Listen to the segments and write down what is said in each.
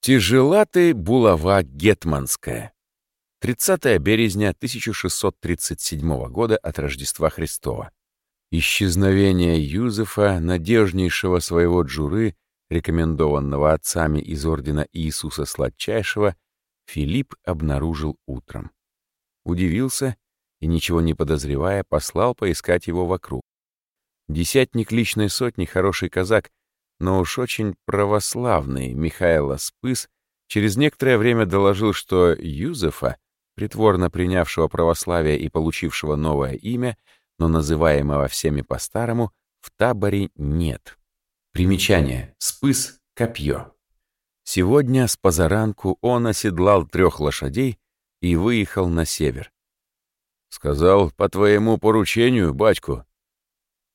Тяжела ты, булава гетманская. 30 березня 1637 года от Рождества Христова. Исчезновение Юзефа, надежнейшего своего джуры, рекомендованного отцами из ордена Иисуса Сладчайшего, Филипп обнаружил утром. Удивился и, ничего не подозревая, послал поискать его вокруг. Десятник личной сотни — хороший казак, но уж очень православный Михаил Спыс через некоторое время доложил, что Юзефа, притворно принявшего православие и получившего новое имя, но называемого всеми по-старому, в таборе нет. Примечание. Спыс — копье. Сегодня с позаранку он оседлал трех лошадей и выехал на север. Сказал, по твоему поручению, батьку.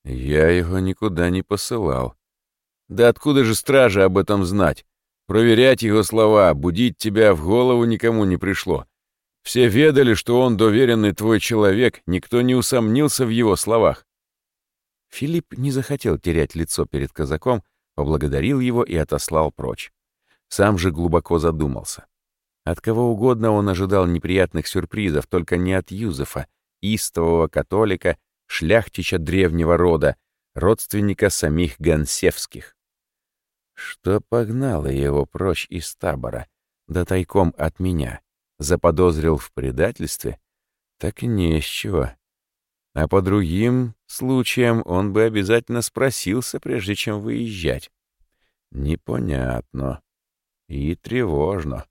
Я его никуда не посылал. Да откуда же стража об этом знать? Проверять его слова, будить тебя в голову никому не пришло. Все ведали, что он доверенный твой человек, никто не усомнился в его словах. Филипп не захотел терять лицо перед казаком, поблагодарил его и отослал прочь. Сам же глубоко задумался. От кого угодно он ожидал неприятных сюрпризов, только не от Юзефа, истового католика, шляхтича древнего рода, родственника самих Гансевских. Что погнало его прочь из табора, да тайком от меня, заподозрил в предательстве? Так не с чего. А по другим случаям он бы обязательно спросился, прежде чем выезжать. Непонятно. И тревожно.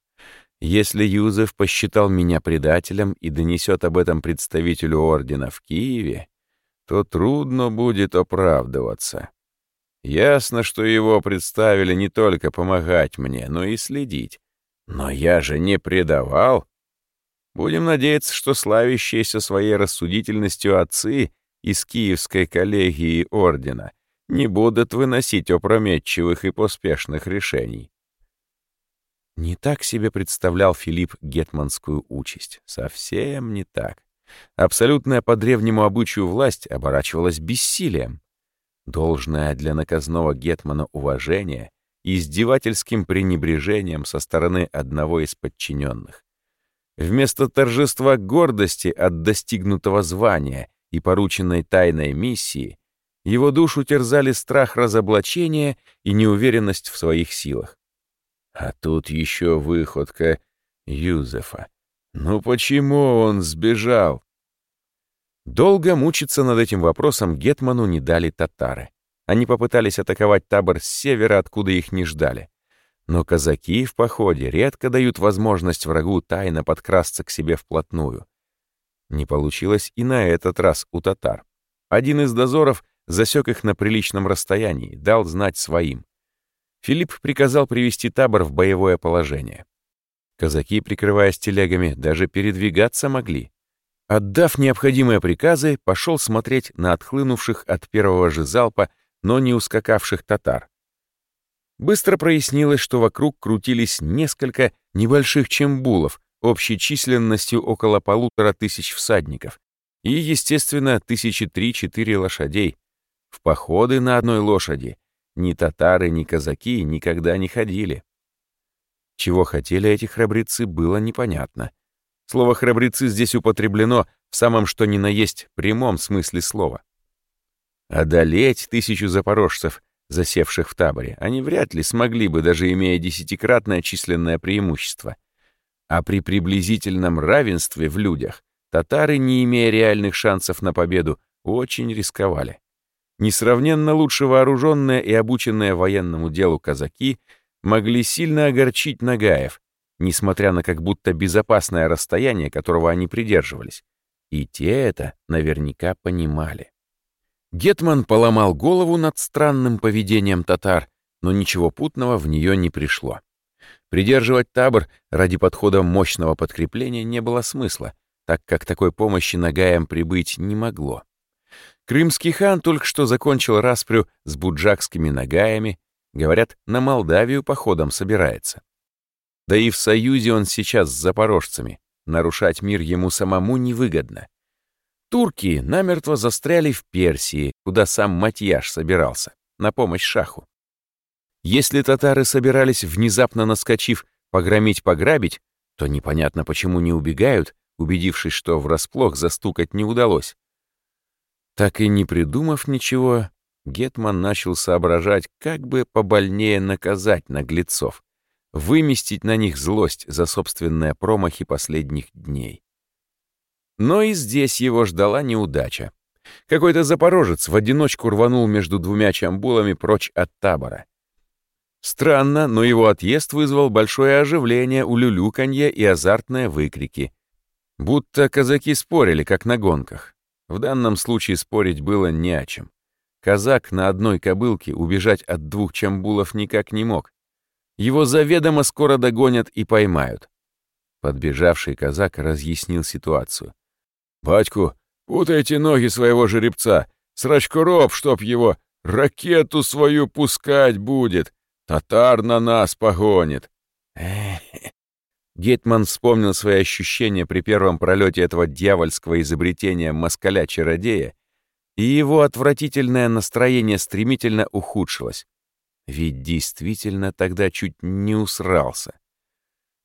Если Юзеф посчитал меня предателем и донесет об этом представителю ордена в Киеве, то трудно будет оправдываться. Ясно, что его представили не только помогать мне, но и следить. Но я же не предавал. Будем надеяться, что славящиеся своей рассудительностью отцы из Киевской коллегии ордена не будут выносить опрометчивых и поспешных решений. Не так себе представлял Филипп гетманскую участь. Совсем не так. Абсолютная по древнему обычаю власть оборачивалась бессилием. Должное для наказного гетмана уважение издевательским пренебрежением со стороны одного из подчиненных. Вместо торжества гордости от достигнутого звания и порученной тайной миссии, его душу терзали страх разоблачения и неуверенность в своих силах. А тут еще выходка Юзефа. Ну почему он сбежал? Долго мучиться над этим вопросом Гетману не дали татары. Они попытались атаковать табор с севера, откуда их не ждали. Но казаки в походе редко дают возможность врагу тайно подкрасться к себе вплотную. Не получилось и на этот раз у татар. Один из дозоров засек их на приличном расстоянии, дал знать своим. Филипп приказал привести табор в боевое положение. Казаки, прикрываясь телегами, даже передвигаться могли. Отдав необходимые приказы, пошел смотреть на отхлынувших от первого же залпа, но не ускакавших татар. Быстро прояснилось, что вокруг крутились несколько небольших чембулов общей численностью около полутора тысяч всадников и, естественно, тысячи три-четыре лошадей. В походы на одной лошади ни татары, ни казаки никогда не ходили. Чего хотели эти храбрецы, было непонятно. Слово «храбрецы» здесь употреблено в самом что ни на есть прямом смысле слова. Одолеть тысячу запорожцев, засевших в таборе, они вряд ли смогли бы, даже имея десятикратное численное преимущество. А при приблизительном равенстве в людях татары, не имея реальных шансов на победу, очень рисковали. Несравненно лучше вооруженные и обученные военному делу казаки — могли сильно огорчить Нагаев, несмотря на как будто безопасное расстояние, которого они придерживались. И те это наверняка понимали. Гетман поломал голову над странным поведением татар, но ничего путного в нее не пришло. Придерживать табор ради подхода мощного подкрепления не было смысла, так как такой помощи Нагаям прибыть не могло. Крымский хан только что закончил распрю с буджакскими Нагаями, Говорят, на Молдавию походом собирается. Да и в союзе он сейчас с запорожцами. Нарушать мир ему самому невыгодно. Турки намертво застряли в Персии, куда сам Матьяш собирался, на помощь шаху. Если татары собирались, внезапно наскочив, погромить-пограбить, то непонятно, почему не убегают, убедившись, что врасплох застукать не удалось. Так и не придумав ничего, Гетман начал соображать, как бы побольнее наказать наглецов, выместить на них злость за собственные промахи последних дней. Но и здесь его ждала неудача. Какой-то запорожец в одиночку рванул между двумя чамбулами прочь от табора. Странно, но его отъезд вызвал большое оживление, у улюлюканье и азартные выкрики. Будто казаки спорили, как на гонках. В данном случае спорить было не о чем. Казак на одной кобылке убежать от двух чамбулов никак не мог. Его заведомо скоро догонят и поймают. Подбежавший казак разъяснил ситуацию. «Батьку, путайте ноги своего жеребца, срачкороб, чтоб его, ракету свою пускать будет, татар на нас погонит». Гетман вспомнил свои ощущения при первом пролете этого дьявольского изобретения москаля-чародея, и его отвратительное настроение стремительно ухудшилось. Ведь действительно тогда чуть не усрался.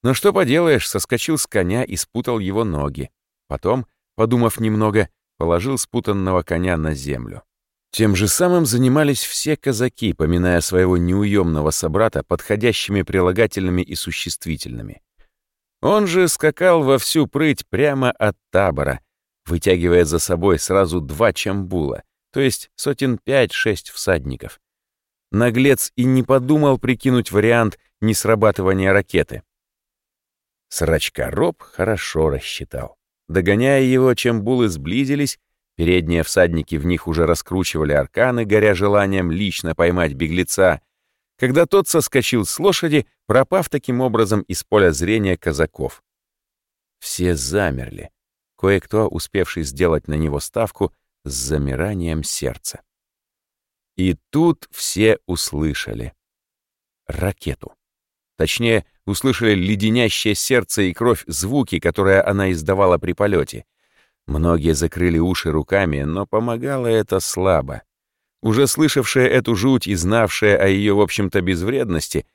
Но что поделаешь, соскочил с коня и спутал его ноги. Потом, подумав немного, положил спутанного коня на землю. Тем же самым занимались все казаки, поминая своего неуемного собрата подходящими прилагательными и существительными. Он же скакал во всю прыть прямо от табора, вытягивая за собой сразу два чамбула, то есть сотен пять-шесть всадников. Наглец и не подумал прикинуть вариант несрабатывания ракеты. Срачкороб хорошо рассчитал. Догоняя его, чамбулы сблизились, передние всадники в них уже раскручивали арканы, горя желанием лично поймать беглеца, когда тот соскочил с лошади, пропав таким образом из поля зрения казаков. Все замерли, кое-кто успевший сделать на него ставку с замиранием сердца. И тут все услышали ракету. Точнее, услышали леденящее сердце и кровь звуки, которые она издавала при полете. Многие закрыли уши руками, но помогало это слабо. Уже слышавшие эту жуть и знавшие о ее, в общем-то, безвредности,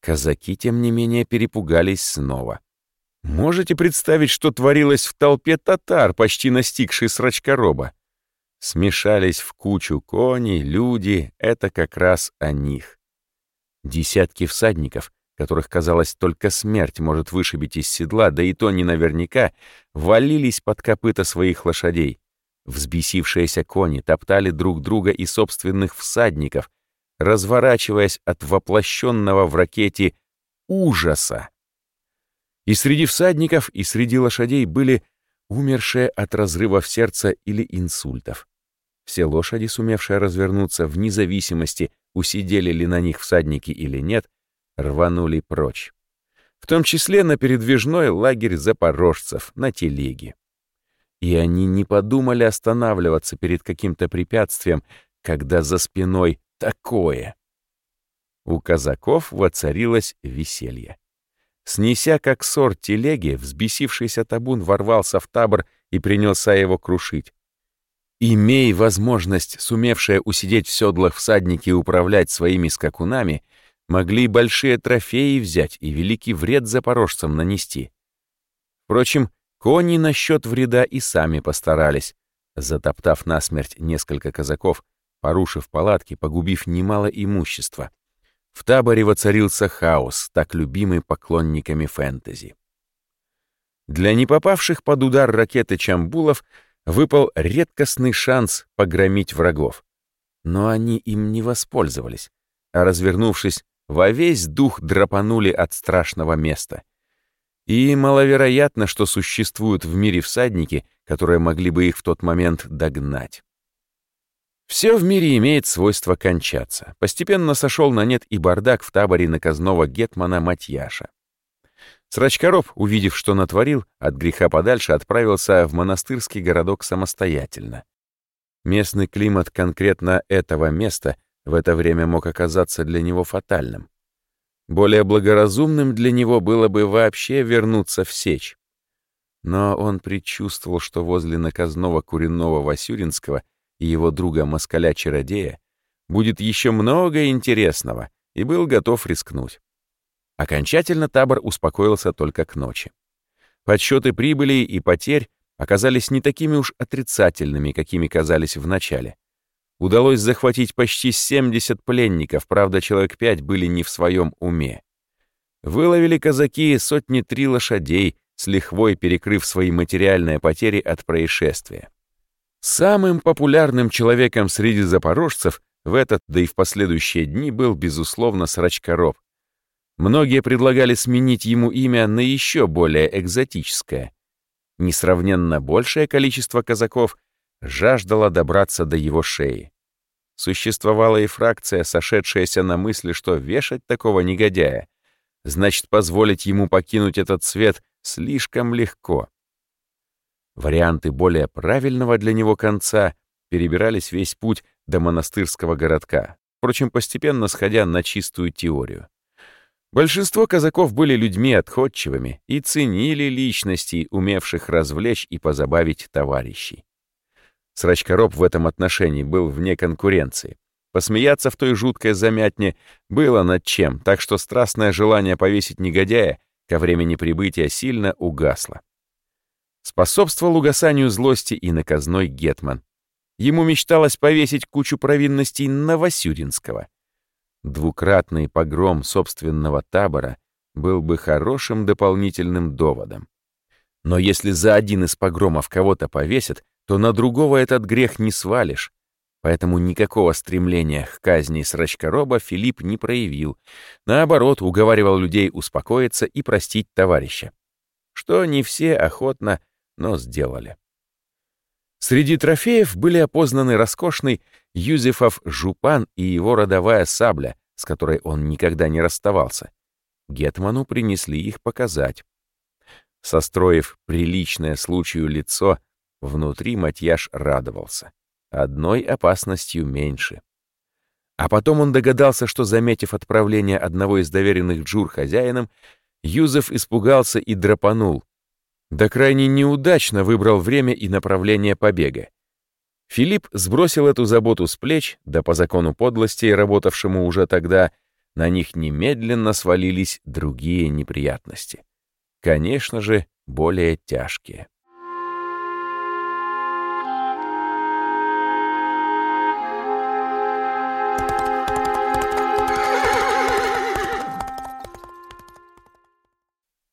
казаки, тем не менее, перепугались снова. Можете представить, что творилось в толпе татар, почти настигшей срачкороба? Смешались в кучу кони, люди — это как раз о них. Десятки всадников, которых, казалось, только смерть может вышибить из седла, да и то не наверняка, валились под копыта своих лошадей. Взбесившиеся кони топтали друг друга и собственных всадников, разворачиваясь от воплощенного в ракете ужаса. И среди всадников, и среди лошадей были умершие от разрывов сердца или инсультов. Все лошади, сумевшие развернуться вне зависимости, усидели ли на них всадники или нет, рванули прочь. В том числе на передвижной лагерь запорожцев на телеге. И они не подумали останавливаться перед каким-то препятствием, когда за спиной такое. У казаков воцарилось веселье. Снеся как сор телеги, взбесившийся табун ворвался в табор и принялся его крушить. Имей возможность, сумевшая усидеть в седлах всадники и управлять своими скакунами, могли большие трофеи взять и великий вред запорожцам нанести. Впрочем, Кони насчет вреда и сами постарались, затоптав насмерть несколько казаков, порушив палатки, погубив немало имущества. В таборе воцарился хаос, так любимый поклонниками фэнтези. Для не попавших под удар ракеты Чамбулов выпал редкостный шанс погромить врагов. Но они им не воспользовались, а развернувшись, во весь дух драпанули от страшного места. И маловероятно, что существуют в мире всадники, которые могли бы их в тот момент догнать. Все в мире имеет свойство кончаться. Постепенно сошел на нет и бардак в таборе наказного гетмана Матьяша. Срачкаров, увидев, что натворил, от греха подальше отправился в монастырский городок самостоятельно. Местный климат конкретно этого места в это время мог оказаться для него фатальным. Более благоразумным для него было бы вообще вернуться в сечь. Но он предчувствовал, что возле наказного куренного Васюринского и его друга москаля-чародея будет еще много интересного, и был готов рискнуть. Окончательно табор успокоился только к ночи. Подсчеты прибыли и потерь оказались не такими уж отрицательными, какими казались в начале. Удалось захватить почти 70 пленников, правда, человек пять были не в своем уме. Выловили казаки сотни три лошадей, с лихвой перекрыв свои материальные потери от происшествия. Самым популярным человеком среди запорожцев в этот, да и в последующие дни был, безусловно, Срачкоров. Многие предлагали сменить ему имя на еще более экзотическое. Несравненно большее количество казаков жаждало добраться до его шеи. Существовала и фракция, сошедшаяся на мысли, что вешать такого негодяя значит позволить ему покинуть этот свет слишком легко. Варианты более правильного для него конца перебирались весь путь до монастырского городка, впрочем, постепенно сходя на чистую теорию. Большинство казаков были людьми отходчивыми и ценили личностей, умевших развлечь и позабавить товарищей. Срачкороб в этом отношении был вне конкуренции. Посмеяться в той жуткой замятне было над чем, так что страстное желание повесить негодяя ко времени прибытия сильно угасло. Способствовал угасанию злости и наказной Гетман. Ему мечталось повесить кучу провинностей на. Двукратный погром собственного табора был бы хорошим дополнительным доводом. Но если за один из погромов кого-то повесят, то на другого этот грех не свалишь. Поэтому никакого стремления к казни срачкороба Филипп не проявил. Наоборот, уговаривал людей успокоиться и простить товарища. Что не все охотно, но сделали. Среди трофеев были опознаны роскошный Юзефов жупан и его родовая сабля, с которой он никогда не расставался. Гетману принесли их показать. Состроив приличное случаю лицо, Внутри Матьяш радовался. Одной опасностью меньше. А потом он догадался, что, заметив отправление одного из доверенных Джур хозяином, Юзеф испугался и драпанул. Да крайне неудачно выбрал время и направление побега. Филипп сбросил эту заботу с плеч, да по закону подлости, работавшему уже тогда, на них немедленно свалились другие неприятности. Конечно же, более тяжкие.